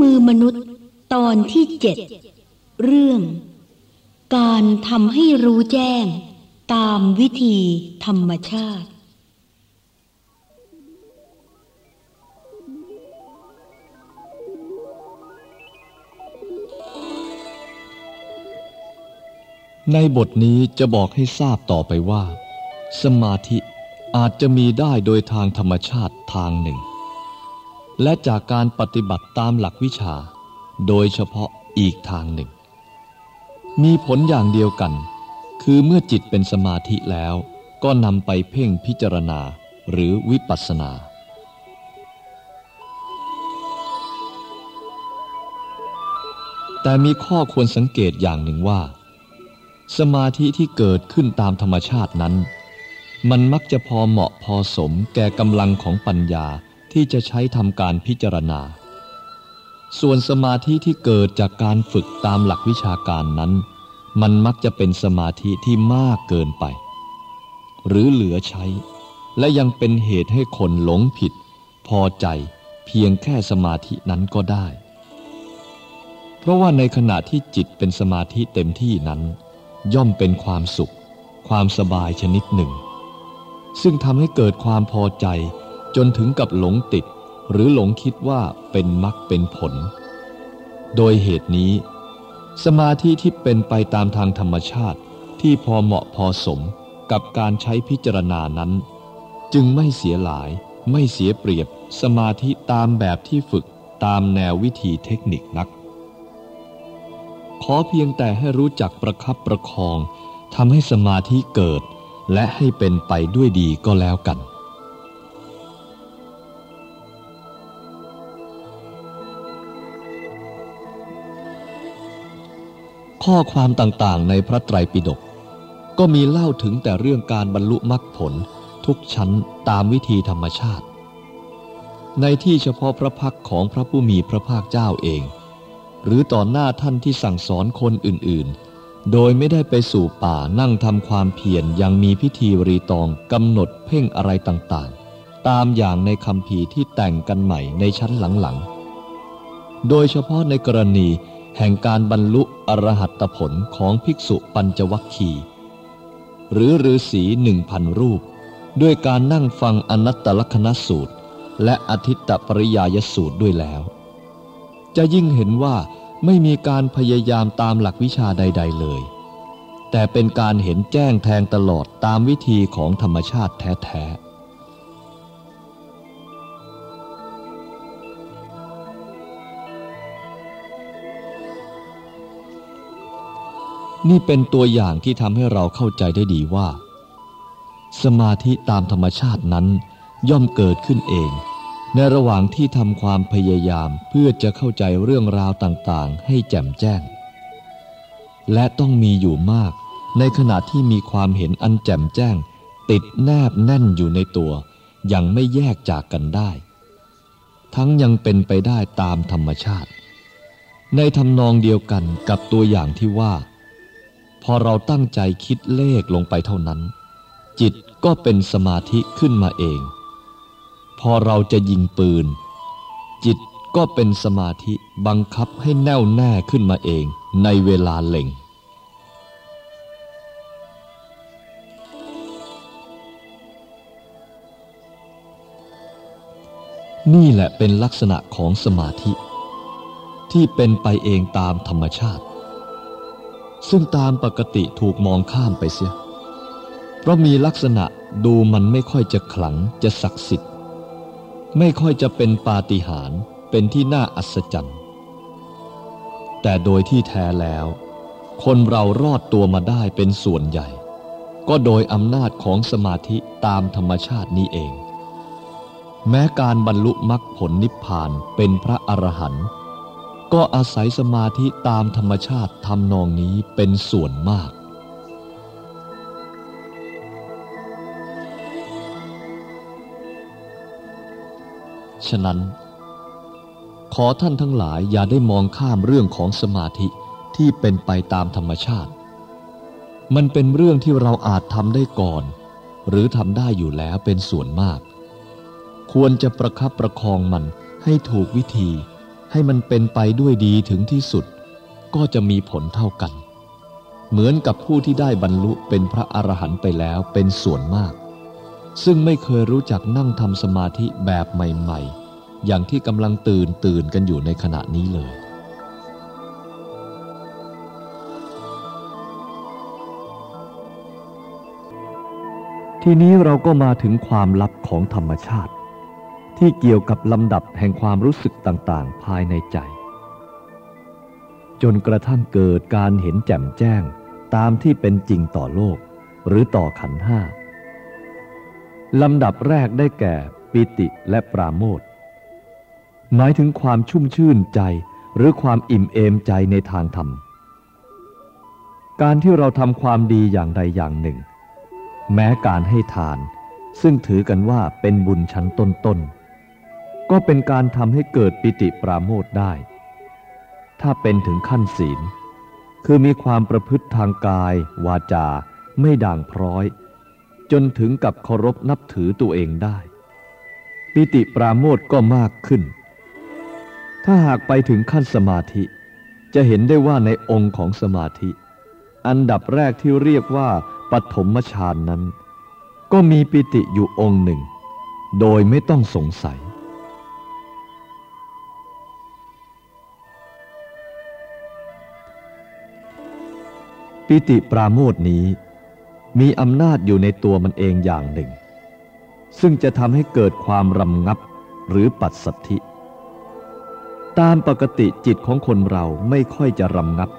มือมนุษย์ตอนที่เจ็ดเรื่อง การทำให้รู้แจ้ง ตามวิธีธรรมชาติ ในบทนี้จะบอกให้ทราบต่อไปว่า สมาธิอาจจะมีได้โดยทางธรรมชาติทางหนึ่ง และจากการปฏิบัติตามหลักวิชา โดยเฉพาะอีกทางหนึ่ง มีผลอย่างเดียวกัน คือเมื่อจิตเป็นสมาธิแล้วก็นำไปเพ่งพิจารณาหรือวิปัสสนาแต่มีข้อควรสังเกตอย่างหนึ่งว่า สมาธิที่เกิดขึ้นตามธรรมชาตินั้น มันมักจะพอเหมาะพอสมแก่กำลังของปัญญา ที่จะใช้ทำการพิจารณา ส่วนสมาธิที่เกิดจากการฝึกตามหลักวิชาการนั้น มันมักจะเป็นสมาธิที่มากเกินไป หรือเหลือใช้ และยังเป็นเหตุให้คนหลงผิด พอใจเพียงแค่สมาธินั้นก็ได้ เพราะว่าในขณะที่จิตเป็นสมาธิเต็มที่นั้น ย่อมเป็นความสุข ความสบายชนิดหนึ่ง ซึ่งทำให้เกิดความพอใจ จนถึงกับหลงติดหรือหลงคิดว่าเป็นมรรคเป็นผล โดยเหตุนี้ สมาธิที่เป็นไปตามทางธรรมชาติที่พอเหมาะพอสมกับการใช้พิจารณานั้น จึงไม่เสียหลายไม่เสียเปรียบสมาธิตามแบบที่ฝึกตามแนววิธีเทคนิคนัก ขอเพียงแต่ให้รู้จักประคับประคองทำให้สมาธิเกิด และให้เป็นไปด้วยดีก็แล้วกัน ข้อความต่างๆ ในพระไตรปิฎกก็มีเล่าถึงแต่เรื่องการบรรลุมรรคผลทุกชั้นตามวิธีธรรมชาติ ในที่เฉพาะพระพักของพระผู้มีพระภาคเจ้าเอง หรือต่อหน้าท่านที่สั่งสอนคนอื่นๆ โดยไม่ได้ไปสู่ป่านั่งทำความเพียรยังมีพิธีรีตองกำหนดเพ่งอะไรต่างๆ ตามอย่างในคำพีที่แต่งกันใหม่ในชั้นหลังๆ โดยเฉพาะในกรณี แห่งการบรรลุอรหัตผลของภิกษุปัญจวัคคีหรือฤาษีหนึ่งพันรูป ด้วยการนั่งฟังอนัตตลกนสูตร และอธิตตปริยายสูตรด้วยแล้ว จะยิ่งเห็นว่าไม่มีการพยายามตามหลักวิชาใด ๆ เลย แต่เป็นการเห็นแจ้งแทงตลอดตามวิธีของธรรมชาติแท้ๆ นี่เป็นตัวอย่างที่ทำให้เราเข้าใจได้ดีว่า สมาธิตามธรรมชาตินั้นย่อมเกิดขึ้นเอง ในระหว่างที่ทำความพยายามเพื่อจะเข้าใจเรื่องราวต่างๆ ให้แจ่มแจ้ง และต้องมีอยู่มาก ในขณะที่มีความเห็นอันแจ่มแจ้ง ติดแนบแน่นอยู่ในตัว ยังไม่แยกจากกันได้ ทั้งยังเป็นไปได้ตามธรรมชาติ ในทำนองเดียวกันกับตัวอย่างที่ว่า พอเราตั้งใจคิดเลขลงไปเท่านั้น จิตก็เป็นสมาธิขึ้นมาเอง พอเราจะยิงปืน จิตก็เป็นสมาธิบังคับให้แน่วแน่ขึ้นมาเองในเวลาเล็งนี่แหละเป็นลักษณะของสมาธิ ที่เป็นไปเองตามธรรมชาติ ซึ่งตามปกติถูกมองข้ามไปเสีย เพราะมีลักษณะดูมันไม่ค่อยจะขลังจะศักดิ์สิทธิ์ ไม่ค่อยจะเป็นปาฏิหาริย์เป็นที่น่าอัศจรรย์ แต่โดยที่แท้แล้ว คนเรารอดตัวมาได้เป็นส่วนใหญ่ ก็โดยอำนาจของสมาธิตามธรรมชาตินี้เอง แม้การบรรลุมรรคผลนิพพานเป็นพระอรหันต์ ก็อาศัยสมาธิตามธรรมชาติทำนองนี้เป็นส่วนมาก ฉะนั้น ขอท่านทั้งหลายอย่าได้มองข้ามเรื่องของสมาธิที่เป็นไปตามธรรมชาติ มันเป็นเรื่องที่เราอาจทำได้ก่อน หรือทำได้อยู่แล้วเป็นส่วนมาก ควรจะประคับประคองมันให้ถูกวิธี ให้มันเป็นไปด้วยดีถึงที่สุด ก็จะมีผลเท่ากัน เหมือนกับผู้ที่ได้บรรลุเป็นพระอรหันต์ไปแล้วเป็นส่วนมาก ซึ่งไม่เคยรู้จักนั่งทำสมาธิแบบใหม่ ๆ อย่างที่กำลังตื่นตื่นกันอยู่ในขณะนี้เลย ทีนี้เราก็มาถึงความลับของธรรมชาติ ที่เกี่ยวกับลำดับแห่งความรู้สึกต่างๆ ภายในใจ จนกระทั่งเกิดการเห็นแจ่มแจ้งตามที่เป็นจริงต่อโลก หรือต่อขันห้าลำดับแรกได้แก่ปิติและปราโมทหมายถึงความชุ่มชื่นใจหรือความอิ่มเอมใจในทางธรรม การที่เราทำความดีอย่างใดอย่างหนึ่ง แม้การให้ทาน ซึ่งถือกันว่าเป็นบุญชั้นต้นๆ ก็เป็นการทำให้เกิดปิติปราโมทได้ ถ้าเป็นถึงขั้นศีล คือมีความประพฤติทางกาย วาจา ไม่ด่างพร้อย จนถึงกับเคารพนับถือตัวเองได้ ปิติปราโมทก็มากขึ้น ถ้าหากไปถึงขั้นสมาธิ จะเห็นได้ว่าในองค์ของสมาธิ อันดับแรกที่เรียกว่าปฐมฌานนั้น ก็มีปิติอยู่องค์หนึ่ง โดยไม่ต้องสงสัย ปิติปราโมทนี้ มีอำนาจอยู่ในตัวมันเองอย่างหนึ่ง ซึ่งจะทำให้เกิดความรำงับหรือปัสสัทธิ ตามปกติจิตของคนเราไม่ค่อยจะรำงับ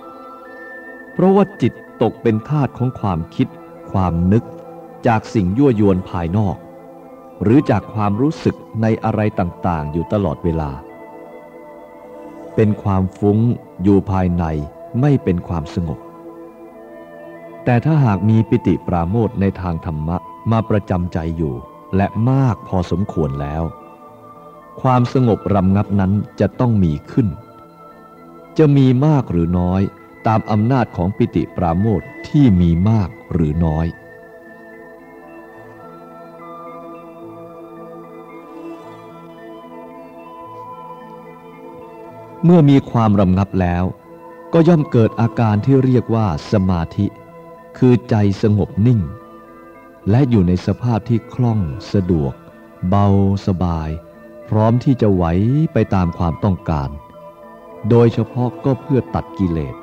เพราะว่าจิตตกเป็นทาสของความคิด ความนึก จากสิ่งยั่วยวนภายนอก หรือจากความรู้สึกในอะไรต่างๆ อยู่ตลอดเวลา เป็นความฟุ้งอยู่ภายในไม่เป็นความสงบ แต่ถ้าหากมีปิติปราโมทในทางธรรมะมาประจำใจอยู่ และมากพอสมควรแล้ว ความสงบรำงับนั้นจะต้องมีขึ้น จะมีมากหรือน้อยตามอำนาจของปิติปราโมทที่มีมากหรือน้อย เมื่อมีความรำงับแล้ว ก็ย่อมเกิดอาการที่เรียกว่าสมาธิ คือใจสงบนิ่ง และอยู่ในสภาพที่คล่อง สะดวก เบาสบาย พร้อมที่จะไหวไปตามความต้องการ โดยเฉพาะก็เพื่อตัดกิเลส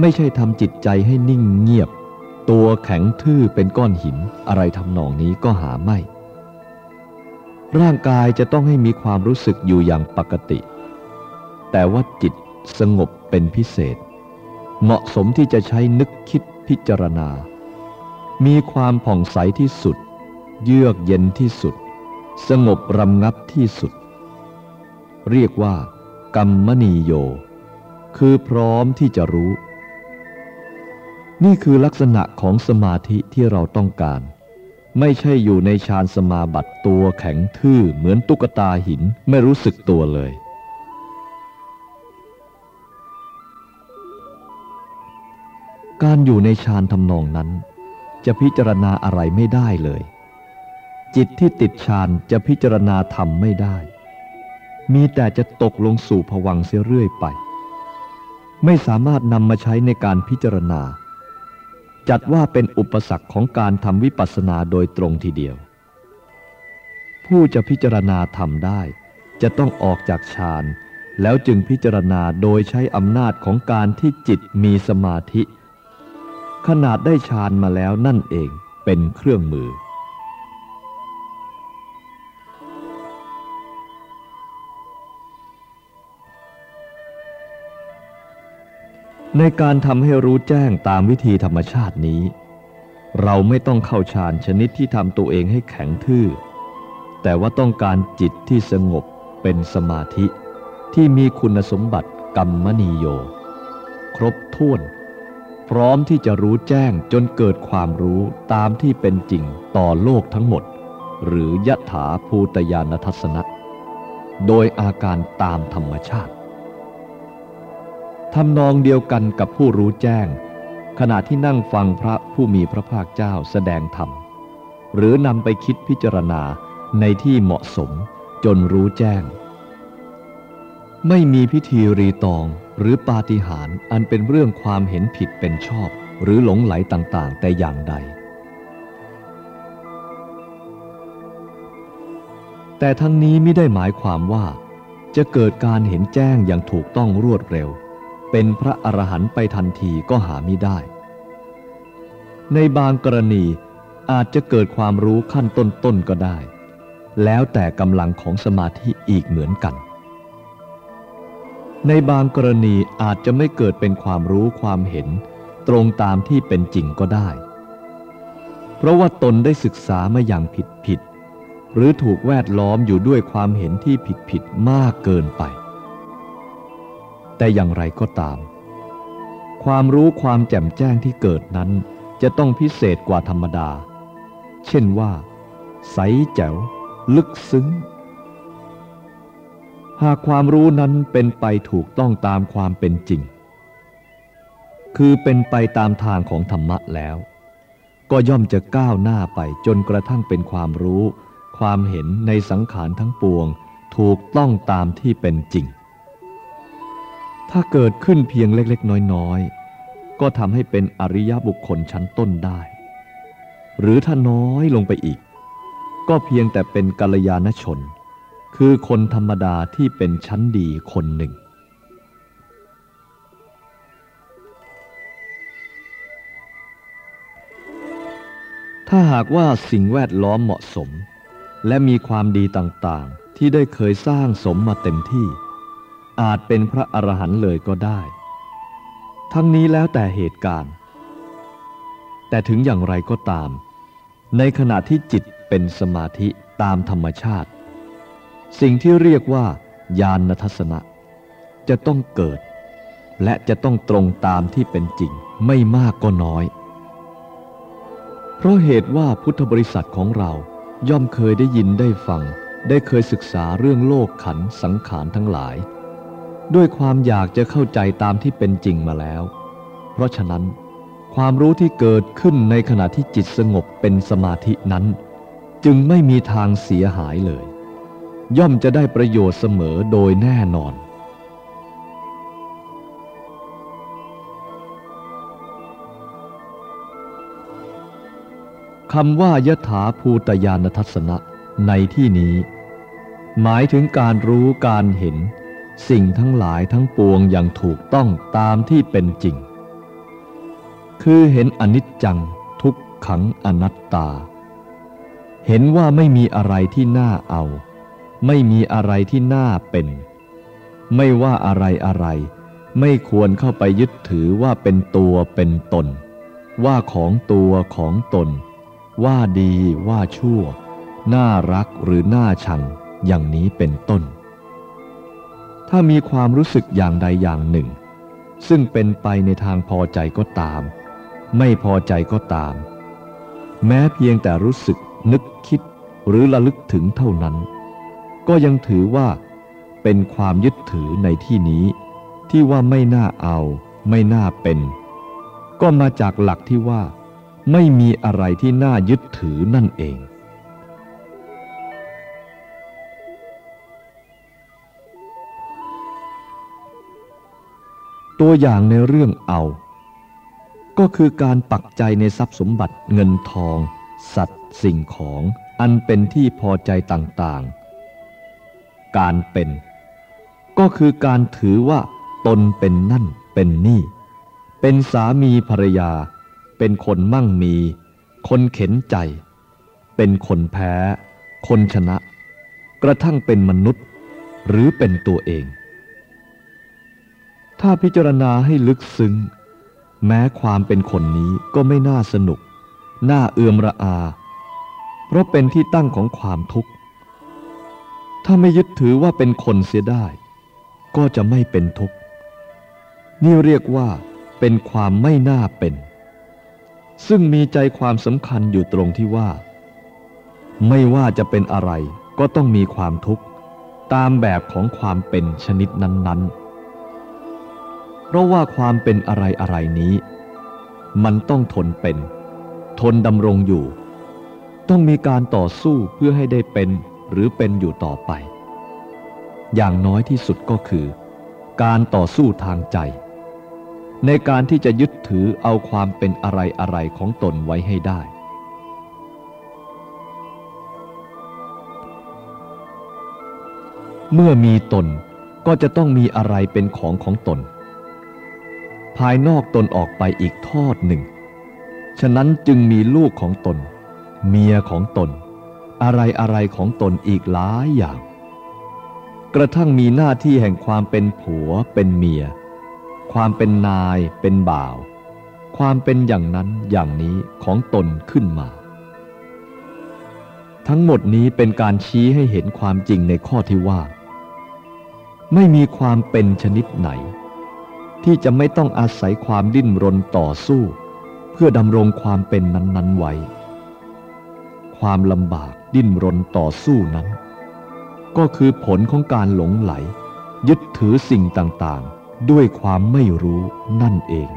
ไม่ใช่ทำจิตใจให้นิ่งเงียบ ตัวแข็งทื่อเป็นก้อนหินอะไรทำนองนี้ก็หาไม่ ร่างกายจะต้องให้มีความรู้สึกอยู่อย่างปกติ แต่ว่าจิตสงบเป็นพิเศษ เหมาะสมที่จะใช้นึกคิด พิจารณา มีความผ่องใสที่สุด เยือกเย็นที่สุด สงบรำงับที่สุด เรียกว่า กรรมณีโย คือพร้อมที่จะรู้ นี่คือลักษณะของสมาธิที่เราต้องการ ไม่ใช่อยู่ในฌานสมาบัติตัวแข็งทื่อเหมือนตุ๊กตาหินไม่รู้สึกตัวเลย การอยู่ในฌานทำนองนั้น จะพิจารณาอะไรไม่ได้เลย จิตที่ติดฌานจะพิจารณาธรรมไม่ได้ มีแต่จะตกลงสู่ผวังเสียเรื่อยไป ไม่สามารถนำมาใช้ในการพิจารณา จัดว่าเป็นอุปสรรคของการทำวิปัสสนาโดยตรงทีเดียว ผู้จะพิจารณาทำได้ จะต้องออกจากฌานแล้วจึงพิจารณาโดยใช้อำนาจของการที่จิตมีสมาธิ ขนาดได้ฌานมาแล้วนั่นเองเป็นเครื่องมือ ในการทำให้รู้แจ้งตามวิธีธรรมชาตินี้ เราไม่ต้องเข้าฌานชนิดที่ทำตัวเองให้แข็งทื่อ แต่ว่าต้องการจิตที่สงบเป็นสมาธิที่มีคุณสมบัติกรรมณีโย ครบถ้วน พร้อมที่จะรู้แจ้งจนเกิดความรู้ตามที่เป็นจริงต่อโลกทั้งหมด หรือยะถาภูตยานทัศนะ โดยอาการตามธรรมชาติทำนองเดียวกันกับผู้รู้แจ้ง ขณะที่นั่งฟังพระผู้มีพระภาคเจ้าแสดงธรรม หรือนำไปคิดพิจารณาในที่เหมาะสมจนรู้แจ้ง ไม่มีพิธีรีตอง หรือปาฏิหาริย์อันเป็นเรื่องความเห็นผิดเป็นชอบ หรือหลงไหลต่างๆ แต่อย่างใด แต่ทั้งนี้ไม่ได้หมายความว่า จะเกิดการเห็นแจ้งอย่างถูกต้องรวดเร็ว เป็นพระอรหันต์ไปทันทีก็หาไม่ได้ ในบางกรณีอาจจะเกิดความรู้ขั้นต้นๆก็ได้ แล้วแต่กำลังของสมาธิอีกเหมือนกัน ในบางกรณีอาจจะไม่เกิดเป็นความรู้ความเห็น ตรงตามที่เป็นจริงก็ได้ เพราะว่าตนได้ศึกษามาอย่างผิดผิด หรือถูกแวดล้อมอยู่ด้วยความเห็นที่ผิดผิดมากเกินไป แต่อย่างไรก็ตาม ความรู้ความแจ่มแจ้งที่เกิดนั้น จะต้องพิเศษกว่าธรรมดา เช่นว่า ใสแจ๋ว ลึกซึ้ง หากความรู้นั้นเป็นไปถูกต้องตามความเป็นจริง คือเป็นไปตามทางของธรรมะแล้ว ก็ย่อมจะก้าวหน้าไปจนกระทั่งเป็นความรู้ ความเห็นในสังขารทั้งปวง ถูกต้องตามที่เป็นจริง ถ้าเกิดขึ้นเพียงเล็กๆ น้อยๆ ก็ทำให้เป็นอริยบุคคลชั้นต้นได้ หรือถ้าน้อยลงไปอีก ก็เพียงแต่เป็นกัลยาณชน คือคนธรรมดาที่เป็นชั้นดีคนหนึ่ง ถ้าหากว่าสิ่งแวดล้อมเหมาะสม และมีความดีต่างๆ ที่ได้เคยสร้างสมมาเต็มที่ อาจเป็นพระอรหันต์เลยก็ได้ ทั้งนี้แล้วแต่เหตุการณ์ แต่ถึงอย่างไรก็ตาม ในขณะที่จิตเป็นสมาธิตามธรรมชาติ สิ่งที่เรียกว่า ญาณทัศนะ จะต้องเกิด และจะต้องตรงตามที่เป็นจริงไม่มากก็น้อย เพราะเหตุว่าพุทธบริษัทของเราย่อมเคยได้ยินได้ฟัง ได้เคยศึกษาเรื่องโลกขันสังขารทั้งหลาย ด้วยความอยากจะเข้าใจตามที่เป็นจริงมาแล้ว เพราะฉะนั้นความรู้ที่เกิดขึ้นในขณะที่จิตสงบเป็นสมาธินั้น จึงไม่มีทางเสียหายเลย ย่อมจะได้ประโยชน์เสมอโดยแน่นอน คำว่ายถาภูตยานทัศนะในที่นี้ หมายถึงการรู้การเห็น สิ่งทั้งหลายทั้งปวงอย่างถูกต้องตามที่เป็นจริง คือเห็นอนิจจังทุกขังอนัตตา เห็นว่าไม่มีอะไรที่น่าเอา ไม่มีอะไรที่น่าเป็น ไม่ว่าอะไรอะไร ไม่ควรเข้าไปยึดถือว่าเป็นตัวเป็นตน ว่าของตัวของตน ว่าดีว่าชั่ว น่ารักหรือน่าชังอย่างนี้เป็นต้น ถ้ามีความรู้สึกอย่างใดอย่างหนึ่ง ซึ่งเป็นไปในทางพอใจก็ตาม ไม่พอใจก็ตาม แม้เพียงแต่รู้สึกนึกคิดหรือระลึกถึงเท่านั้น ก็ยังถือว่า เป็นความยึดถือในที่นี้ ที่ว่าไม่น่าเอา ไม่น่าเป็น ก็มาจากหลักที่ว่า ไม่มีอะไรที่น่ายึดถือนั่นเองตัวอย่างในเรื่องเอา ก็คือการปักใจในทรัพย์สมบัติเงินทอง สัตว์สิ่งของ อันเป็นที่พอใจต่างๆ การเป็น ก็คือการถือว่าตนเป็นนั่นเป็นนี่ เป็นสามีภรรยา เป็นคนมั่งมี คนเข็นใจ เป็นคนแพ้ คนชนะ กระทั่งเป็นมนุษย์ หรือเป็นตัวเอง ถ้าพิจารณาให้ลึกซึ้ง แม้ความเป็นคนนี้ก็ไม่น่าสนุก น่าเอื่อมระอา เพราะเป็นที่ตั้งของความทุกข์ ถ้าไม่ยึดถือว่าเป็นคนเสียได้ ก็จะไม่เป็นทุกข์ นี่เรียกว่าเป็นความไม่น่าเป็น ซึ่งมีใจความสำคัญอยู่ตรงที่ว่า ไม่ว่าจะเป็นอะไรก็ต้องมีความทุกข์ ตามแบบของความเป็นชนิดนั้น ๆ เพราะว่าความเป็นอะไรอะไรนี้ มันต้องทนเป็น ทนดำรงอยู่ ต้องมีการต่อสู้เพื่อให้ได้เป็น หรือเป็นอยู่ต่อไป อย่างน้อยที่สุดก็คือ การต่อสู้ทางใจ ในการที่จะยึดถือเอาความเป็นอะไรอะไรของตนไว้ให้ได้ เมื่อมีตนก็จะต้องมีอะไรเป็นของของตน ภายนอกตนออกไปอีกทอดหนึ่ง ฉะนั้นจึงมีลูกของตน เมียของตน อะไรอะไรของตนอีกหลายอย่าง กระทั่งมีหน้าที่แห่งความเป็นผัวเป็นเมีย ความเป็นนายเป็นบ่าว ความเป็นอย่างนั้นอย่างนี้ของตนขึ้นมา ทั้งหมดนี้เป็นการชี้ให้เห็นความจริงในข้อที่ว่า ไม่มีความเป็นชนิดไหน ที่จะไม่ต้องอาศัยความดิ้นรนต่อสู้ เพื่อดำรงความเป็นนั้น ๆ ไว้ ความลำบากดิ้นรนต่อสู้นั้น ก็คือผลของการหลงไหล ยึดถือสิ่งต่างๆ ด้วยความไม่รู้นั่นเอง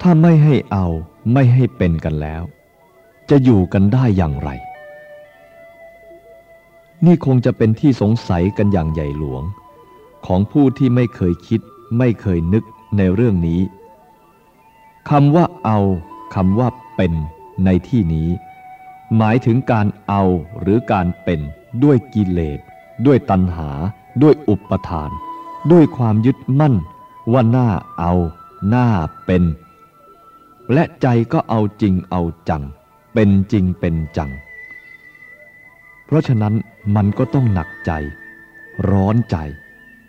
ถ้าไม่ให้เอาไม่ให้เป็นกันแล้ว จะอยู่กันได้อย่างไร นี่คงจะเป็นที่สงสัยกันอย่างใหญ่หลวงของผู้ที่ไม่เคยคิด ไม่เคยนึกในเรื่องนี้คำว่าเอาคำว่าเป็นในที่นี้ หมายถึงการเอาหรือการเป็นด้วยกิเลส ด้วยตัณหา ด้วยอุปทาน ด้วยความยึดมั่น ว่าหน้าเอาหน้าเป็น และใจก็เอาจริงเอาจัง เป็นจริงเป็นจัง เพราะฉะนั้นมันก็ต้องหนักใจ ร้อนใจ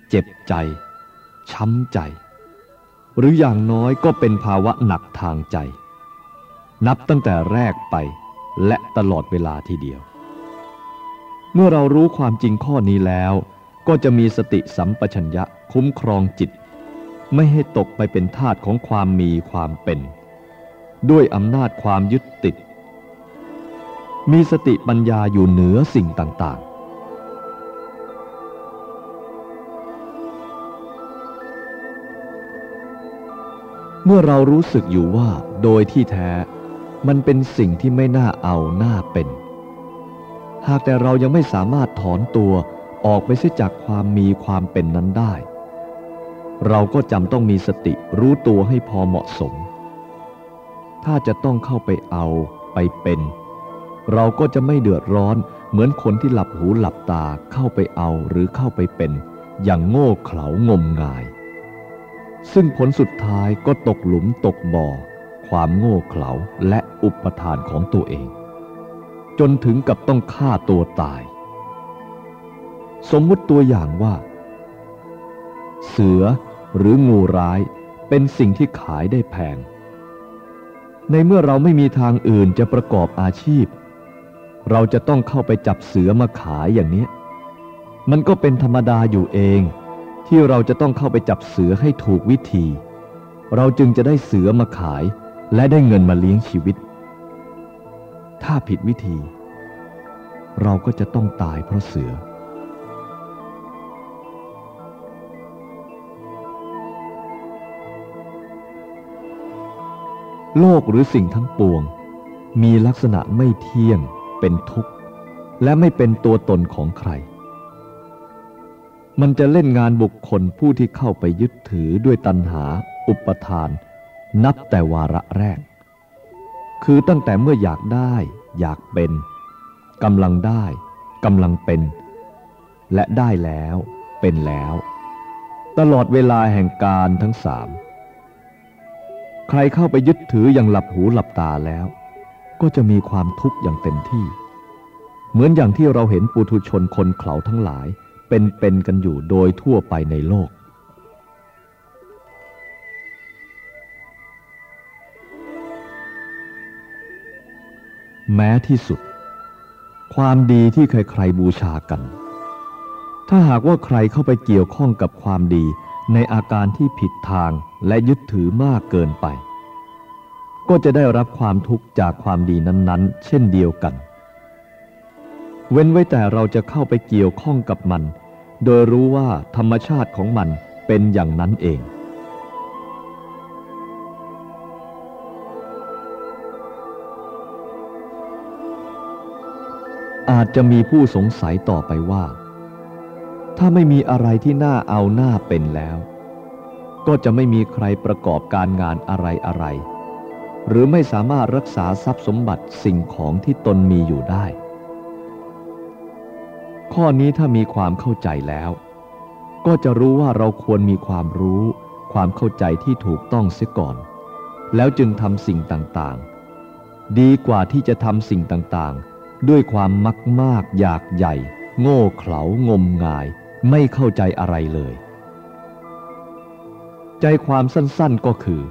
เจ็บใจ ช้ำใจ หรืออย่างน้อยก็เป็นภาวะหนักทางใจ นับตั้งแต่แรกไปและตลอดเวลาทีเดียว เมื่อเรารู้ความจริงข้อนี้แล้ว ก็จะมีสติสัมปชัญญะคุ้มครองจิต ไม่ให้ตกไปเป็นทาตของความมีความเป็น ด้วยอำนาจความยึดติด มีสติปัญญาอยู่เหนือสิ่งต่าง เมื่อเรารู้สึกอยู่ว่าโดยที่แท้ มันเป็นสิ่งที่ไม่น่าเอาหน้าเป็น หากแต่เรายังไม่สามารถถอนตัวออกไปเสียจากความมีความเป็นนั้นได้ เราก็จำต้องมีสติรู้ตัวให้พอเหมาะสม ถ้าจะต้องเข้าไปเอาไปเป็น เราก็จะไม่เดือดร้อนเหมือนคนที่หลับหูหลับตาเข้าไปเอาหรือเข้าไปเป็น อย่างโง่เขลางมงาย ซึ่งผลสุดท้ายก็ตกหลุมตกบ่อ ความโง่เขลาและอุปทานของตัวเอง จนถึงกับต้องฆ่าตัวตาย สมมุติตัวอย่างว่า เสือหรืองูร้ายเป็นสิ่งที่ขายได้แพง ในเมื่อเราไม่มีทางอื่นจะประกอบอาชีพ เราจะต้องเข้าไปจับเสือมาขายอย่างนี้ มันก็เป็นธรรมดาอยู่เอง ที่เราจะต้องเข้าไปจับเสือให้ถูกวิธี เราจึงจะได้เสือมาขายและได้เงินมาเลี้ยงชีวิต ถ้าผิดวิธี เราก็จะต้องตายเพราะเสือ โลกหรือสิ่งทั้งปวง มีลักษณะไม่เที่ยง เป็นทุกข์ และไม่เป็นตัวตนของใคร มันจะเล่นงานบุคคลผู้ที่เข้าไปยึดถือด้วยตัณหา อุปทาน นับแต่วาระแรก คือตั้งแต่เมื่ออยากได้ อยากเป็นกำลังได้กำลังเป็น และได้แล้วเป็นแล้ว ตลอดเวลาแห่งการทั้งสามใครเข้าไปยึดถืออย่างหลับหูหลับตาแล้ว ก็จะมีความทุกข์อย่างเต็มที่ เหมือนอย่างที่เราเห็นปุถุชนคนเขาทั้งหลาย เป็นเป็นกันอยู่โดยทั่วไปในโลก แม้ที่สุด ความดีที่ใครๆบูชากัน ถ้าหากว่าใครเข้าไปเกี่ยวข้องกับความดีในอาการที่ผิดทางและยึดถือมากเกินไป ก็จะได้รับความทุกข์จากความดีนั้น ๆ เช่นเดียวกัน เว้นไว้แต่เราจะเข้าไปเกี่ยวข้องกับมัน โดยรู้ว่าธรรมชาติของมันเป็นอย่างนั้นเอง อาจจะมีผู้สงสัยต่อไปว่า ถ้าไม่มีอะไรที่น่าเอาหน้าเป็นแล้ว ก็จะไม่มีใครประกอบการงานอะไรอะไร หรือไม่สามารถรักษาทรัพย์สมบัติสิ่งของที่ตนมีอยู่ได้ ข้อนี้ถ้ามีความเข้าใจแล้ว ก็จะรู้ว่าเราควรมีความรู้ ความเข้าใจที่ถูกต้องเสียก่อน แล้วจึงทำสิ่งต่างๆ ดีกว่าที่จะทำสิ่งต่างๆ ด้วยความมักมากอยากใหญ่ โง่เขลางมงาย ไม่เข้าใจอะไรเลย ใจความสั้นๆก็คือ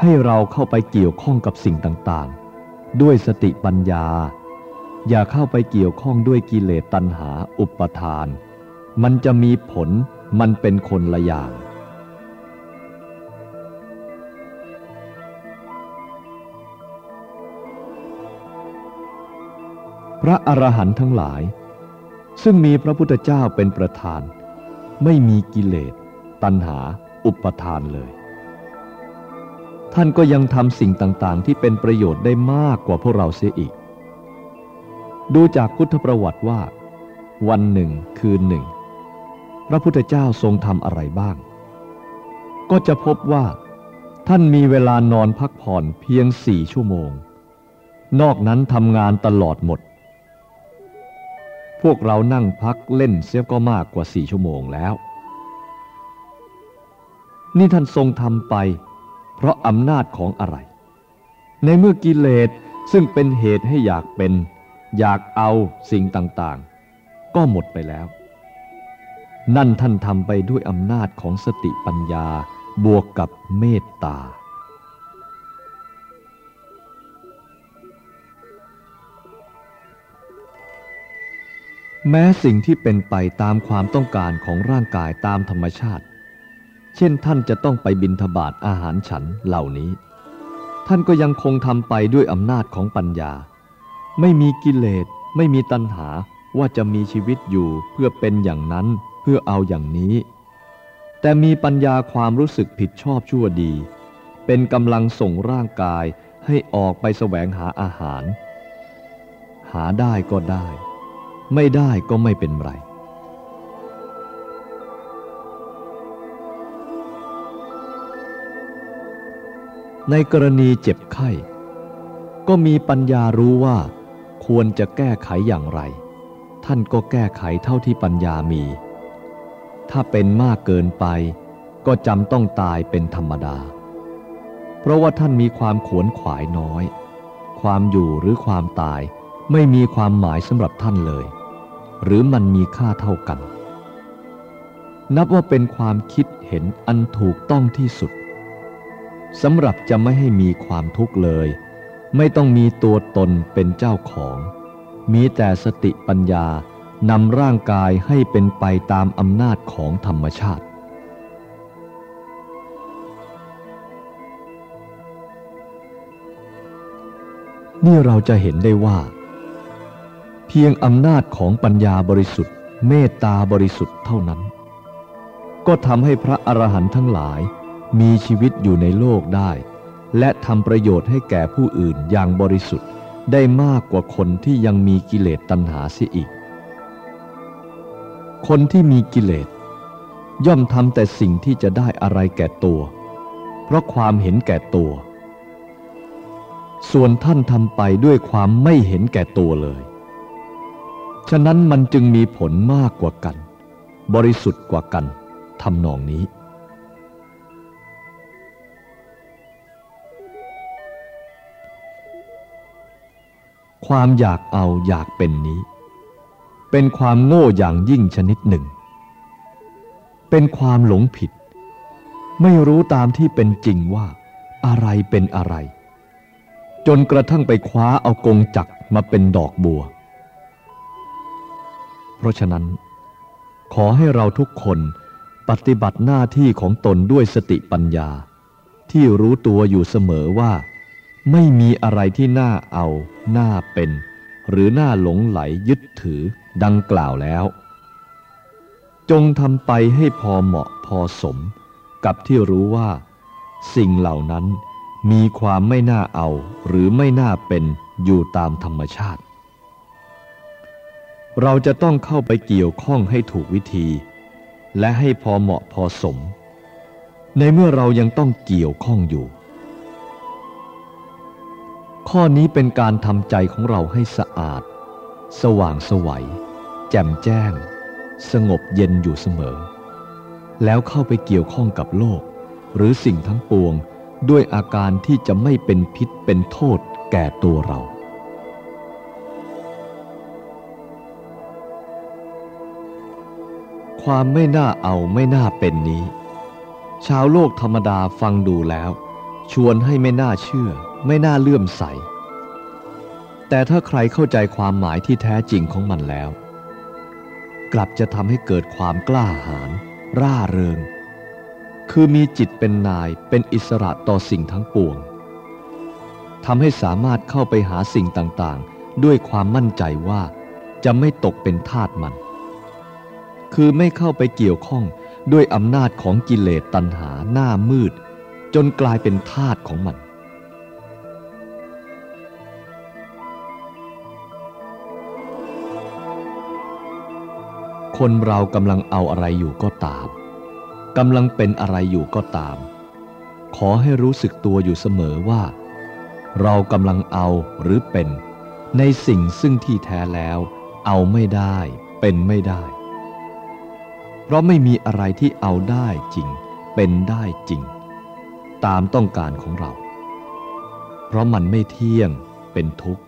ให้เราเข้าไปเกี่ยวข้องกับสิ่งต่างๆ ด้วยสติปัญญา อย่าเข้าไปเกี่ยวข้องด้วยกิเลสตัณหาอุปทาน มันจะมีผลมันเป็นคนละอย่าง พระอรหันต์ทั้งหลาย ซึ่งมีพระพุทธเจ้าเป็นประธาน ไม่มีกิเลส ตัณหา อุปทานเลย ท่านก็ยังทำสิ่งต่างๆ ที่เป็นประโยชน์ได้มากกว่าพวกเราเสียอีก ดูจากพุทธประวัติว่า วันหนึ่งคืนหนึ่ง พระพุทธเจ้าทรงทำอะไรบ้าง ก็จะพบว่า ท่านมีเวลานอนพักผ่อนเพียงสี่ชั่วโมง นอกนั้นทำงานตลอดหมด พวกเรานั่งพักเล่นเสียก็มากกว่าสี่ชั่วโมงแล้ว นี่ท่านทรงทำไป เพราะอำนาจของอะไร ในเมื่อกิเลสซึ่งเป็นเหตุให้อยากเป็น อยากเอาสิ่งต่างๆ ก็หมดไปแล้ว นั่นท่านทำไปด้วยอำนาจของสติปัญญาบวกกับเมตตา แม้สิ่งที่เป็นไปตามความต้องการของร่างกายตามธรรมชาติ เช่นท่านจะต้องไปบินทบาทอาหารฉันเหล่านี้ ท่านก็ยังคงทำไปด้วยอำนาจของปัญญา ไม่มีกิเลส ไม่มีตัณหาว่าจะมีชีวิตอยู่เพื่อเป็นอย่างนั้นเพื่อเอาอย่างนี้ แต่มีปัญญาความรู้สึกผิดชอบชั่วดี เป็นกำลังส่งร่างกายให้ออกไปแสวงหาอาหาร หาได้ก็ได้ ไม่ได้ก็ไม่เป็นไรในกรณีเจ็บไข้ ก็มีปัญญารู้ว่า ควรจะแก้ไขอย่างไร ท่านก็แก้ไขเท่าที่ปัญญามี ถ้าเป็นมากเกินไป ก็จำต้องตายเป็นธรรมดา เพราะว่าท่านมีความขวนขวายน้อย ความอยู่หรือความตายไม่มีความหมายสำหรับท่านเลย หรือมันมีค่าเท่ากัน นับว่าเป็นความคิดเห็นอันถูกต้องที่สุดสำหรับจะไม่ให้มีความทุกข์เลย ไม่ต้องมีตัวตนเป็นเจ้าของ มีแต่สติปัญญานำร่างกายให้เป็นไปตามอำนาจของธรรมชาติ นี่เราจะเห็นได้ว่า เพียงอำนาจของปัญญาบริสุทธิ์ เมตตาบริสุทธิ์เท่านั้น ก็ทำให้พระอรหันต์ทั้งหลายมีชีวิตอยู่ในโลกได้ และทำประโยชน์ให้แก่ผู้อื่นอย่างบริสุทธิ์ได้มากกว่าคนที่ยังมีกิเลสตัณหาเสียอีก คนที่มีกิเลส ย่อมทำแต่สิ่งที่จะได้อะไรแก่ตัว เพราะความเห็นแก่ตัว ส่วนท่านทำไปด้วยความไม่เห็นแก่ตัวเลย ฉะนั้นมันจึงมีผลมากกว่ากัน บริสุทธิ์กว่ากันทำนองนี้ ความอยากเอาอยากเป็นนี้ เป็นความโง่อย่างยิ่งชนิดหนึ่ง เป็นความหลงผิด ไม่รู้ตามที่เป็นจริงว่า อะไรเป็นอะไร จนกระทั่งไปคว้าเอากงจักมาเป็นดอกบัว เพราะฉะนั้น ขอให้เราทุกคนปฏิบัติหน้าที่ของตนด้วยสติปัญญา ที่รู้ตัวอยู่เสมอว่า ไม่มีอะไรที่น่าเอา น่าเป็น หรือน่าหลงไหลยึดถือดังกล่าวแล้ว จงทำไปให้พอเหมาะพอสม กับที่รู้ว่า สิ่งเหล่านั้นมีความไม่น่าเอาหรือไม่น่าเป็นอยู่ตามธรรมชาติ เราจะต้องเข้าไปเกี่ยวข้องให้ถูกวิธี และให้พอเหมาะพอสม ในเมื่อเรายังต้องเกี่ยวข้องอยู่ ข้อนี้เป็นการทำใจของเราให้สะอาด สว่างสวัย แจ่มแจ้ง สงบเย็นอยู่เสมอ แล้วเข้าไปเกี่ยวข้องกับโลก หรือสิ่งทั้งปวงด้วยอาการที่จะไม่เป็นพิษเป็นโทษแก่ตัวเรา ความไม่น่าเอาไม่น่าเป็นนี้ ชาวโลกธรรมดาฟังดูแล้ว ชวนให้ไม่น่าเชื่อ ไม่น่าเลื่อมใส แต่ถ้าใครเข้าใจความหมายที่แท้จริงของมันแล้ว กลับจะทำให้เกิดความกล้าหาญร่าเริง คือมีจิตเป็นนายเป็นอิสระต่อสิ่งทั้งปวงทำให้สามารถเข้าไปหาสิ่งต่างๆ ด้วยความมั่นใจว่าจะไม่ตกเป็นทาสมัน คือไม่เข้าไปเกี่ยวข้องด้วยอำนาจของกิเลสตัณหาหน้ามืด จนกลายเป็นทาสของมัน คนเรากำลังเอาอะไรอยู่ก็ตามกำลังเป็นอะไรอยู่ก็ตาม ขอให้รู้สึกตัวอยู่เสมอว่า เรากำลังเอาหรือเป็น ในสิ่งซึ่งที่แท้แล้ว เอาไม่ได้ เป็นไม่ได้ เพราะไม่มีอะไรที่เอาได้จริง เป็นได้จริง ตามต้องการของเรา เพราะมันไม่เที่ยงเป็นทุกข์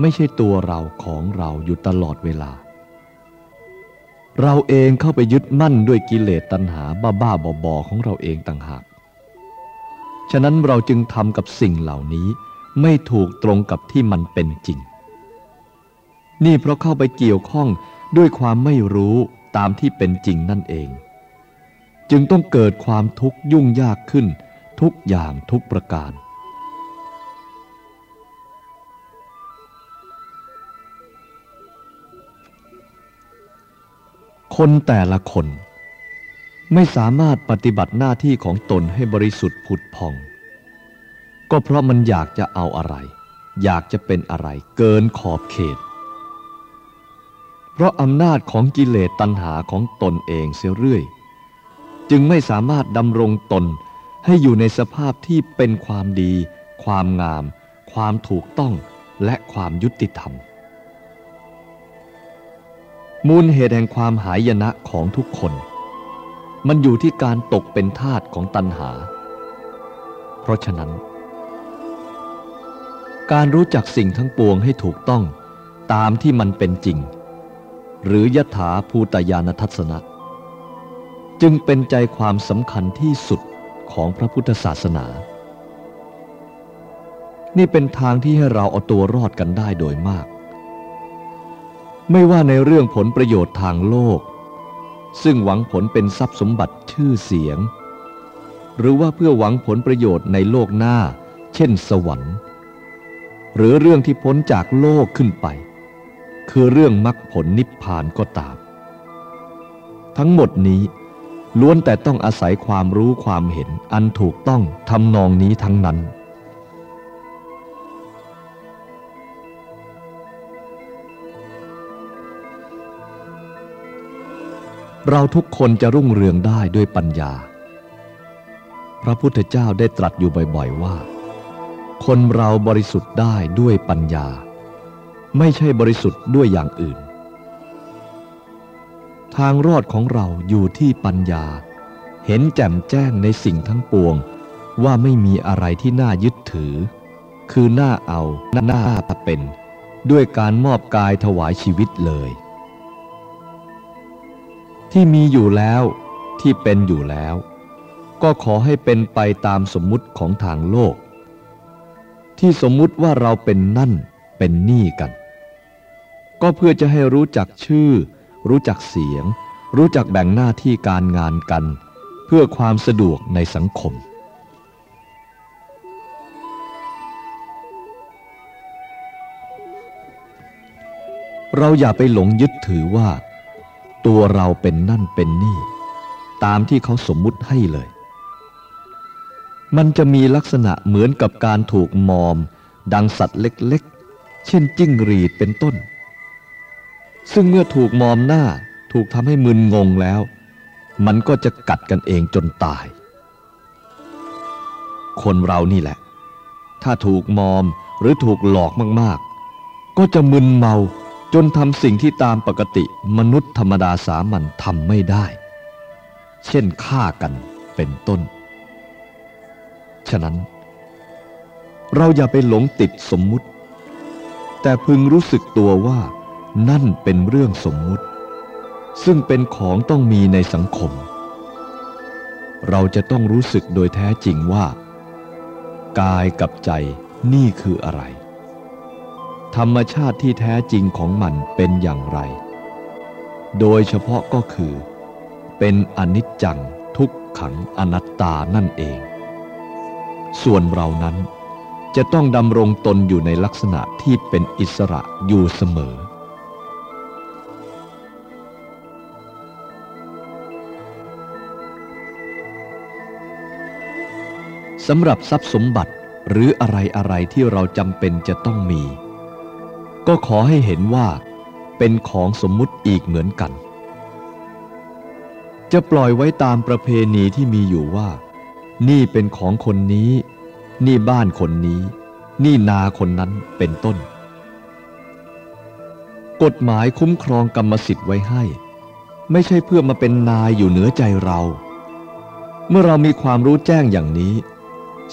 ไม่ใช่ตัวเราของเราอยู่ตลอดเวลา เราเองเข้าไปยึดมั่นด้วยกิเลสตัณหาบ้าๆบอๆของเราเองต่างหาก ฉะนั้นเราจึงทำกับสิ่งเหล่านี้ไม่ถูกตรงกับที่มันเป็นจริง นี่เพราะเข้าไปเกี่ยวข้องด้วยความไม่รู้ตามที่เป็นจริงนั่นเอง จึงต้องเกิดความทุกข์ยุ่งยากขึ้น ทุกอย่างทุกประการ คนแต่ละคน ไม่สามารถปฏิบัติหน้าที่ของตนให้บริสุทธิ์ผุดพอง ก็เพราะมันอยากจะเอาอะไร อยากจะเป็นอะไรเกินขอบเขต เพราะอำนาจของกิเลสตัณหาของตนเองเสียเรื่อย จึงไม่สามารถดำรงตนให้อยู่ในสภาพที่เป็นความดี ความงาม ความถูกต้องและความยุติธรรม มูลเหตุแห่งความหายนะของทุกคน มันอยู่ที่การตกเป็นทาสของตัณหา เพราะฉะนั้น การรู้จักสิ่งทั้งปวงให้ถูกต้องตามที่มันเป็นจริง หรือยถาภูตยานทัศนะ จึงเป็นใจความสำคัญที่สุดของพระพุทธศาสนา นี่เป็นทางที่ให้เราเอาตัวรอดกันได้โดยมาก ไม่ว่าในเรื่องผลประโยชน์ทางโลก ซึ่งหวังผลเป็นทรัพย์สมบัติชื่อเสียง หรือว่าเพื่อหวังผลประโยชน์ในโลกหน้า เช่นสวรรค์ หรือเรื่องที่พ้นจากโลกขึ้นไป คือเรื่องมรรคผลนิพพานก็ตาม ทั้งหมดนี้ล้วนแต่ต้องอาศัยความรู้ความเห็นอันถูกต้องทำนองนี้ทั้งนั้น เราทุกคนจะรุ่งเรืองได้ด้วยปัญญา พระพุทธเจ้าได้ตรัสอยู่บ่อยๆว่า คนเราบริสุทธิ์ได้ด้วยปัญญา ไม่ใช่บริสุทธิ์ด้วยอย่างอื่น ทางรอดของเราอยู่ที่ปัญญา เห็นแจ่มแจ้งในสิ่งทั้งปวงว่าไม่มีอะไรที่น่ายึดถือ คือหน้าเอาหน้าเป็น ด้วยการมอบกายถวายชีวิตเลย ที่มีอยู่แล้วที่เป็นอยู่แล้ว ก็ขอให้เป็นไปตามสมมุติของทางโลก ที่สมมุติว่าเราเป็นนั่นเป็นนี่กัน ก็เพื่อจะให้รู้จักชื่อ รู้จักเสียง รู้จักแบ่งหน้าที่การงานกัน เพื่อความสะดวกในสังคมเราอย่าไปหลงยึดถือว่า ตัวเราเป็นนั่นเป็นนี่ ตามที่เขาสมมุติให้เลย มันจะมีลักษณะเหมือนกับการถูกมอม ดังสัตว์เล็กๆ เช่นจิ้งรีดเป็นต้น ซึ่งเมื่อถูกมอมหน้าถูกทำให้มึนงงแล้ว มันก็จะกัดกันเองจนตาย คนเรานี่แหละ ถ้าถูกมอมหรือถูกหลอกมากๆ ก็จะมึนเมา จนทำสิ่งที่ตามปกติมนุษย์ธรรมดาสามัญทำไม่ได้ เช่นฆ่ากันเป็นต้น ฉะนั้น เราอย่าไปหลงติดสมมุติ แต่พึงรู้สึกตัวว่านั่นเป็นเรื่องสมมุติ ซึ่งเป็นของต้องมีในสังคม เราจะต้องรู้สึกโดยแท้จริงว่า กายกับใจนี่คืออะไร ธรรมชาติที่แท้จริงของมันเป็นอย่างไร โดยเฉพาะก็คือ เป็นอนิจจังทุกขังอนัตตานั่นเอง ส่วนเรานั้นจะต้องดำรงตนอยู่ในลักษณะที่เป็นอิสระอยู่เสมอ สำหรับทรัพย์สมบัติหรืออะไรอะไรที่เราจำเป็นจะต้องมี ก็ขอให้เห็นว่าเป็นของสมมุติอีกเหมือนกัน จะปล่อยไว้ตามประเพณีที่มีอยู่ว่า นี่เป็นของคนนี้ นี่บ้านคนนี้ นี่นาคนนั้นเป็นต้น กฎหมายคุ้มครองกรรมสิทธิ์ไว้ให้ ไม่ใช่เพื่อมาเป็นนายอยู่เหนือใจเรา เมื่อเรามีความรู้แจ้งอย่างนี้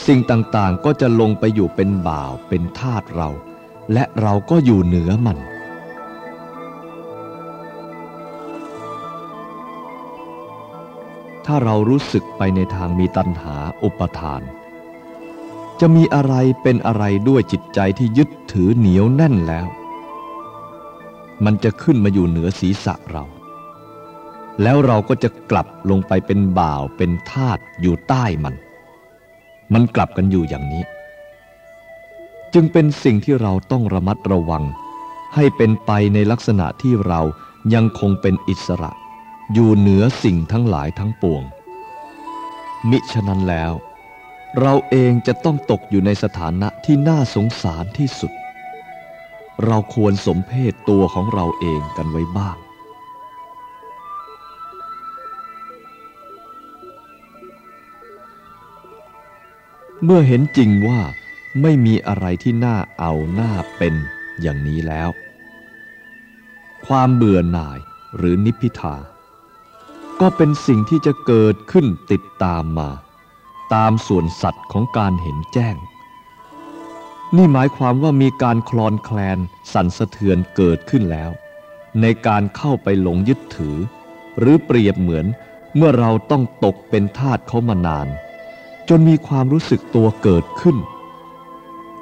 สิ่งต่างๆก็จะลงไปอยู่เป็นบ่าวเป็นทาสเรา และเราก็อยู่เหนือมัน ถ้าเรารู้สึกไปในทางมีตัณหาอุปทาน จะมีอะไรเป็นอะไรด้วยจิตใจที่ยึดถือเหนียวแน่นแล้ว มันจะขึ้นมาอยู่เหนือศีรษะเรา แล้วเราก็จะกลับลงไปเป็นบ่าวเป็นทาสอยู่ใต้มัน มันกลับกันอยู่อย่างนี้ จึงเป็นสิ่งที่เราต้องระมัดระวัง ให้เป็นไปในลักษณะที่เรายังคงเป็นอิสระ อยู่เหนือสิ่งทั้งหลายทั้งปวง มิฉะนั้นแล้ว เราเองจะต้องตกอยู่ในสถานะที่น่าสงสารที่สุด เราควรสมเพศตัวของเราเองกันไว้บ้างเมื่อเห็นจริงว่า ไม่มีอะไรที่น่าเอาหน้าเป็นอย่างนี้แล้ว ความเบื่อหน่ายหรือนิพิทา ก็เป็นสิ่งที่จะเกิดขึ้นติดตามมา ตามส่วนสัตว์ของการเห็นแจ้ง นี่หมายความว่ามีการคลอนแคลนสั่นสะเทือนเกิดขึ้นแล้ว ในการเข้าไปหลงยึดถือ หรือเปรียบเหมือนเมื่อเราต้องตกเป็นทาสเขามานาน จนมีความรู้สึกตัวเกิดขึ้น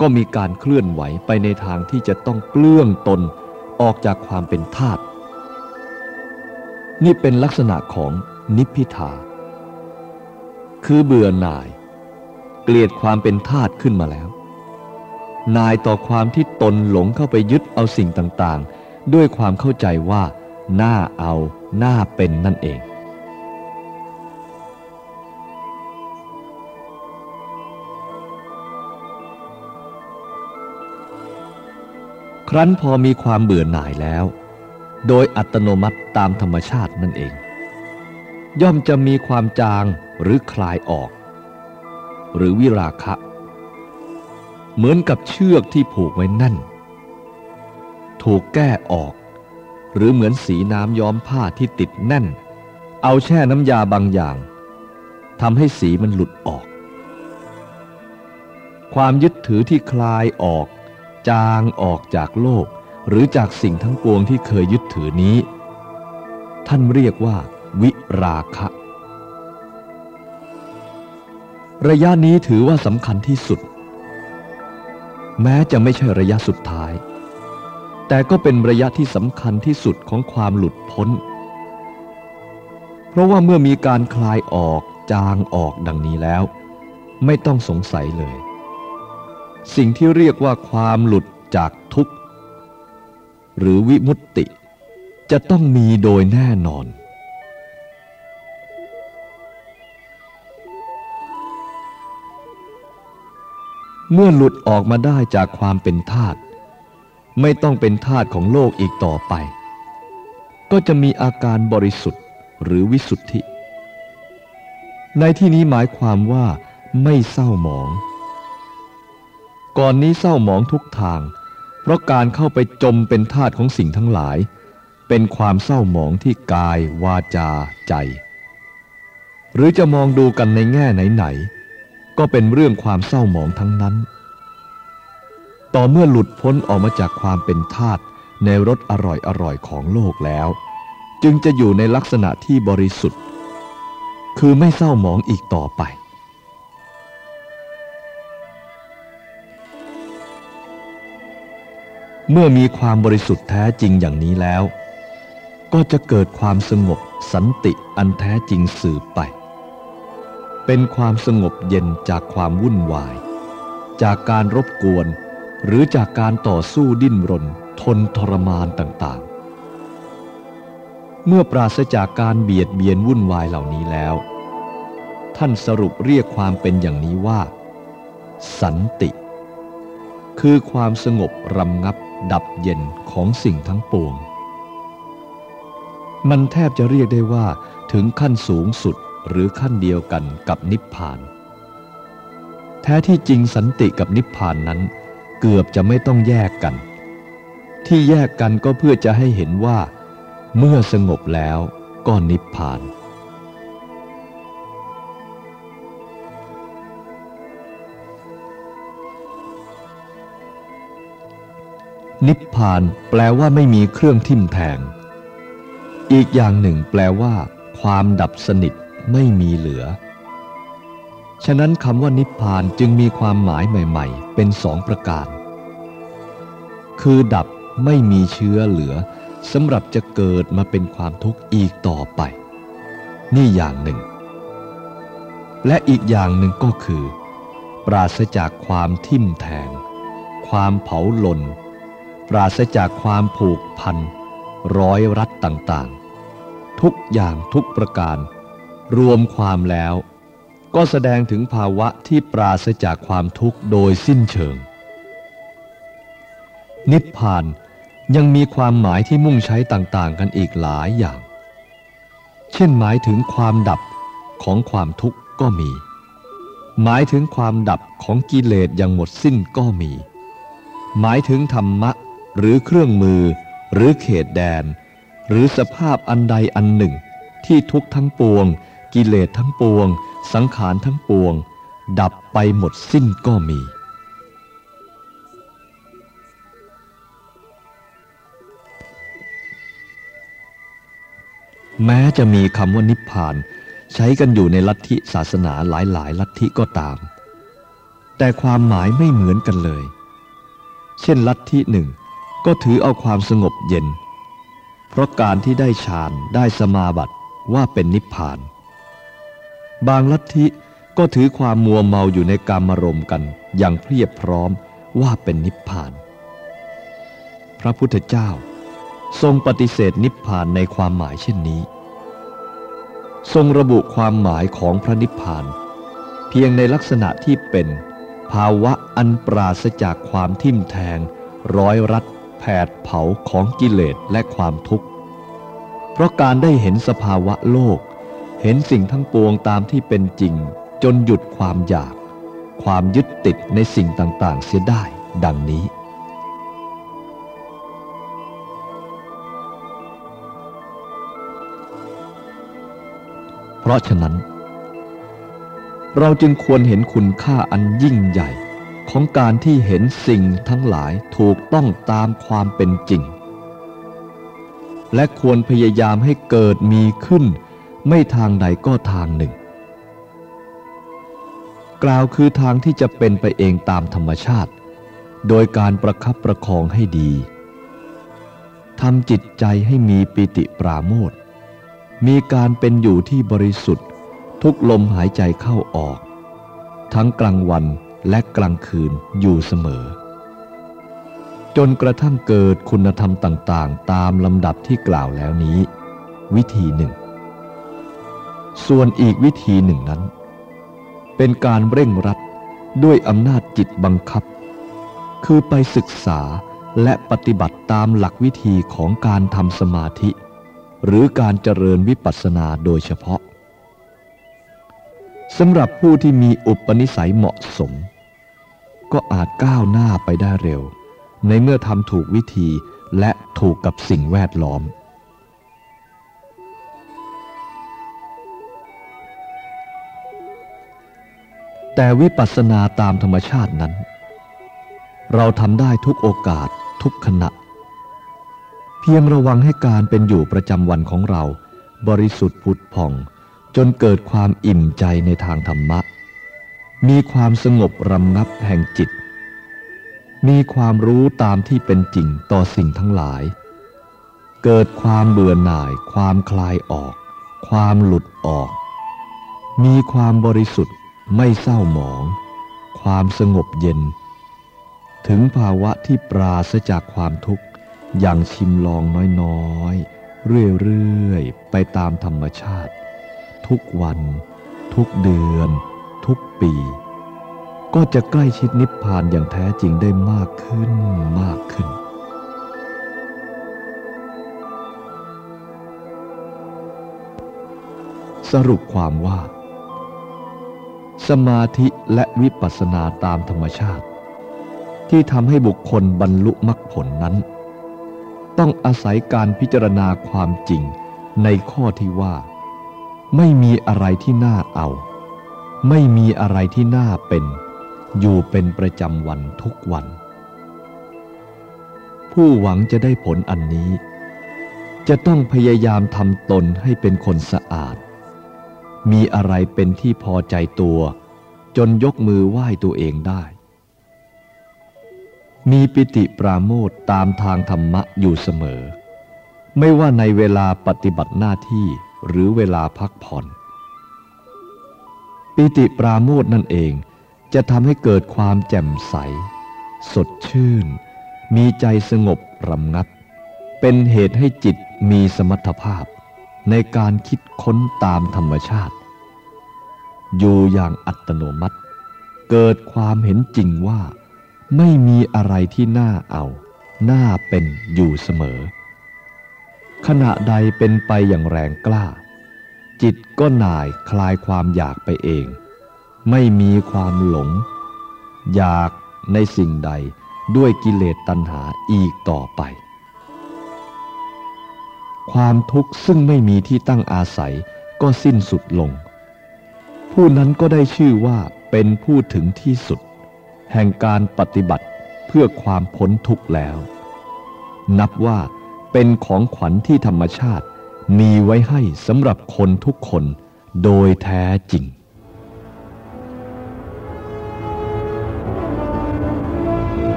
ก็มีการเคลื่อนไหวไปในทางที่จะต้องเปลื้องตนออกจากความเป็นทาสนี่เป็นลักษณะของนิพพิทา คือเบื่อหน่าย เกลียดความเป็นทาสขึ้นมาแล้วนายต่อความที่ตนหลงเข้าไปยึดเอาสิ่งต่างๆ ด้วยความเข้าใจว่า น่าเอา น่าเป็นนั่นเอง ครั้นพอมีความเบื่อหน่ายแล้ว โดยอัตโนมัติตามธรรมชาตินั่นเอง ย่อมจะมีความจางหรือคลายออก หรือวิราคะ เหมือนกับเชือกที่ผูกไว้แน่น ถูกแก้ออก หรือเหมือนสีน้ำย้อมผ้าที่ติดแน่น เอาแช่น้ำยาบางอย่างทำให้สีมันหลุดออก ความยึดถือที่คลายออก จางออกจากโลก หรือจากสิ่งทั้งปวงที่เคยยึดถือนี้ ท่านเรียกว่า วิราคะ ระยะนี้ถือว่าสำคัญที่สุด แม้จะไม่ใช่ระยะสุดท้าย แต่ก็เป็นระยะที่สำคัญที่สุดของความหลุดพ้น เพราะว่าเมื่อมีการคลายออกจางออกดังนี้แล้ว ไม่ต้องสงสัยเลย สิ่งที่เรียกว่าความหลุดจากทุกข์ หรือวิมุตติ จะต้องมีโดยแน่นอน เมื่อหลุดออกมาได้จากความเป็นทาตไม่ต้องเป็นทาตของโลกอีกต่อไป ก็จะมีอาการบริสุทธิ์หรือวิสุทธิ ในที่นี้หมายความว่าไม่เศร้าหมอง ก่อนนี้เศร้าหมองทุกทาง เพราะการเข้าไปจมเป็นทาสของสิ่งทั้งหลาย เป็นความเศร้าหมองที่กายวาจาใจ หรือจะมองดูกันในแง่ไหนๆก็เป็นเรื่องความเศร้าหมองทั้งนั้น ต่อเมื่อหลุดพ้นออกมาจากความเป็นทาสในรสอร่อยๆของโลกแล้ว จึงจะอยู่ในลักษณะที่บริสุทธิ์ คือไม่เศร้าหมองอีกต่อไป เมื่อมีความบริสุทธิ์แท้จริงอย่างนี้แล้ว ก็จะเกิดความสงบสันติอันแท้จริงสืบไป เป็นความสงบเย็นจากความวุ่นวาย จากการรบกวน หรือจากการต่อสู้ดิ้นรน ทนทรมานต่างๆ เมื่อปราศจากการเบียดเบียนวุ่นวายเหล่านี้แล้ว ท่านสรุปเรียกความเป็นอย่างนี้ว่า สันติ คือความสงบรำงับ ดับเย็นของสิ่งทั้งปวง มันแทบจะเรียกได้ว่าถึงขั้นสูงสุดหรือขั้นเดียวกันกับนิพพาน แท้ที่จริงสันติกับนิพพานนั้น เกือบจะไม่ต้องแยกกัน ที่แยกกันก็เพื่อจะให้เห็นว่า เมื่อสงบแล้วก็นิพพาน นิพพานแปลว่าไม่มีเครื่องทิ่มแทง อีกอย่างหนึ่งแปลว่า ความดับสนิทไม่มีเหลือ ฉะนั้นคำว่านิพพานจึงมีความหมายใหม่ ๆ เป็นสองประการ คือดับไม่มีเชื้อเหลือสำหรับจะเกิดมาเป็นความทุกข์อีกต่อไป นี่อย่างหนึ่ง และอีกอย่างหนึ่งก็คือ ปราศจากความทิ่มแทง ความเผาหล่น ปราศจากความผูกพัน ร้อยรัดต่างๆ ทุกอย่างทุกประการ รวมความแล้ว ก็แสดงถึงภาวะที่ปราศจากความทุกข์โดยสิ้นเชิง นิพพานยังมีความหมายที่มุ่งใช้ต่างๆ กันอีกหลายอย่าง เช่นหมายถึงความดับของความทุกข์ก็มี หมายถึงความดับของกิเลสอย่างหมดสิ้นก็มี หมายถึงธรรมะ หรือเครื่องมือ หรือเขตแดน หรือสภาพอันใดอันหนึ่ง ที่ทุกทั้งปวง กิเลสทั้งปวง สังขารทั้งปวง ดับไปหมดสิ้นก็มี แม้จะมีคำว่านิพพาน ใช้กันอยู่ในลัทธิศาสนาหลายๆ ลัทธิก็ตาม แต่ความหมายไม่เหมือนกันเลย เช่นลัทธิหนึ่ง ก็ถือเอาความสงบเย็น เพราะการที่ได้ฌานได้สมาบัติว่าเป็นนิพพาน บางลัทธิก็ถือความมัวเมาอยู่ในการมารมกันอย่างเพียบพร้อมว่าเป็นนิพพาน พระพุทธเจ้า ทรงปฏิเสธนิพพานในความหมายเช่นนี้ ทรงระบุความหมายของพระนิพพาน เพียงในลักษณะที่เป็น ภาวะอันปราศจากความทิ่มแทงร้อยรัด ดเผาของกิเลสและความทุกข์ เพราะการได้เห็นสภาวะโลก เห็นสิ่งทั้งปวงตามที่เป็นจริง จนหยุดความอยาก ความยึดติดในสิ่งต่างๆ เสียได้ดังนี้ เพราะฉะนั้น เราจึงควรเห็นคุณค่าอันยิ่งใหญ่ ของการที่เห็นสิ่งทั้งหลายถูกต้องตามความเป็นจริง และควรพยายามให้เกิดมีขึ้น ไม่ทางใดก็ทางหนึ่ง กล่าวคือทางที่จะเป็นไปเองตามธรรมชาติ โดยการประคับประคองให้ดีทำจิตใจให้มีปิติปราโมทมีการเป็นอยู่ที่บริสุทธิ์ ทุกลมหายใจเข้าออก ทั้งกลางวัน และกลางคืนอยู่เสมอ จนกระทั่งเกิดคุณธรรมต่างๆ ตามลำดับที่กล่าวแล้วนี้ วิธีหนึ่ง ส่วนอีกวิธีหนึ่งนั้น เป็นการเร่งรัดด้วยอำนาจจิตบังคับ คือไปศึกษาและปฏิบัติตามหลักวิธีของการทำสมาธิ หรือการเจริญวิปัสสนาโดยเฉพาะสำหรับผู้ที่มีอุปนิสัยเหมาะสม ก็อาจก้าวหน้าไปได้เร็ว ในเมื่อทำถูกวิธีและถูกกับสิ่งแวดล้อม แต่วิปัสสนาตามธรรมชาตินั้น เราทำได้ทุกโอกาสทุกขณะ เพียงระวังให้การเป็นอยู่ประจำวันของเรา บริสุทธิ์ผุดผ่อง จนเกิดความอิ่มใจในทางธรรมะ มีความสงบรำนับแห่งจิต มีความรู้ตามที่เป็นจริงต่อสิ่งทั้งหลาย เกิดความเบื่อหน่าย ความคลายออก ความหลุดออก มีความบริสุทธิ์ไม่เศร้าหมอง ความสงบเย็น ถึงภาวะที่ปราศจากความทุกข์อย่างชิมลองน้อยๆ เรื่อยๆ ไปตามธรรมชาติ ทุกวัน ทุกเดือน ทุกปี ก็จะใกล้ชิดนิพพานอย่างแท้จริงได้มากขึ้นมากขึ้น สรุปความว่า สมาธิและวิปัสสนาตามธรรมชาติ ที่ทำให้บุคคลบรรลุมรรคผลนั้น ต้องอาศัยการพิจารณาความจริงในข้อที่ว่า ไม่มีอะไรที่น่าเอา ไม่มีอะไรที่น่าเป็น อยู่เป็นประจำวันทุกวัน ผู้หวังจะได้ผลอันนี้ จะต้องพยายามทำตนให้เป็นคนสะอาด มีอะไรเป็นที่พอใจตัว จนยกมือไหว้ตัวเองได้ มีปิติปราโมทตามทางธรรมะอยู่เสมอ ไม่ว่าในเวลาปฏิบัติหน้าที่หรือเวลาพักผ่อน ปิติปราโมทนั่นเอง จะทำให้เกิดความแจ่มใส สดชื่น มีใจสงบรำงับ เป็นเหตุให้จิตมีสมรรถภาพ ในการคิดค้นตามธรรมชาติ อยู่อย่างอัตโนมัติ เกิดความเห็นจริงว่า ไม่มีอะไรที่น่าเอา น่าเป็นอยู่เสมอ ขณะใดเป็นไปอย่างแรงกล้า จิตก็หน่ายคลายความอยากไปเอง ไม่มีความหลง อยากในสิ่งใดด้วยกิเลสตัณหาอีกต่อไป ความทุกข์ซึ่งไม่มีที่ตั้งอาศัยก็สิ้นสุดลง ผู้นั้นก็ได้ชื่อว่าเป็นผู้ถึงที่สุด แห่งการปฏิบัติเพื่อความพ้นทุกข์แล้ว นับว่าเป็นของขวัญที่ธรรมชาติ มีไว้ให้สำหรับคนทุกคนโดยแท้จริง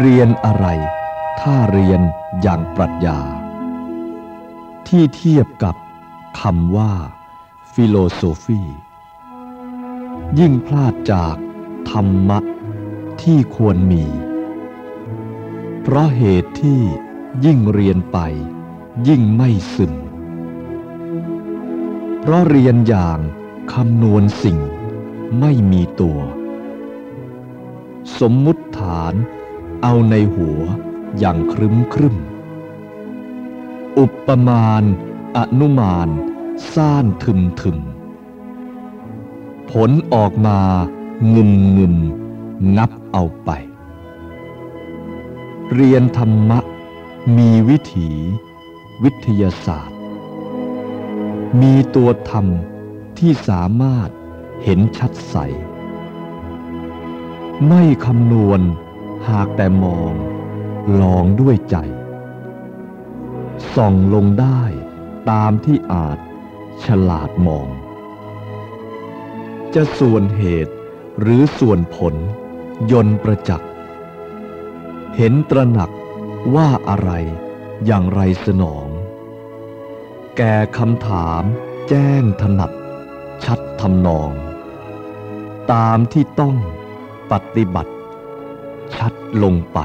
เรียนอะไร ถ้าเรียนอย่างปรัชญา ที่เทียบกับ คำว่า ฟิโลโซฟี ยิ่งพลาดจาก ธรรมะ ที่ควรมี เพราะเหตุที่ยิ่งเรียนไป ยิ่งไม่ซึม เพราะเรียนอย่างคำนวณสิ่งไม่มีตัว สมมุติฐานเอาในหัวอย่างครึ้มครึ้ม อุปมาณ อนุมาน ซ่านทึมทึมผลออกมางึมงึมงับเอาไป เรียนธรรมะมีวิถีวิทยาศาสตร์ มีตัวธรรมที่สามารถเห็นชัดใส ไม่คำนวณหากแต่มอง ลองด้วยใจ ส่องลงได้ ตามที่อาจฉลาดมอง จะส่วนเหตุหรือส่วนผล ยนประจักษ์ เห็นตระหนักว่าอะไรอย่างไรสนอง แก่คำถามแจ้งถนัด ชัดทำนอง ตามที่ต้องปฏิบัติ ชัดลงไป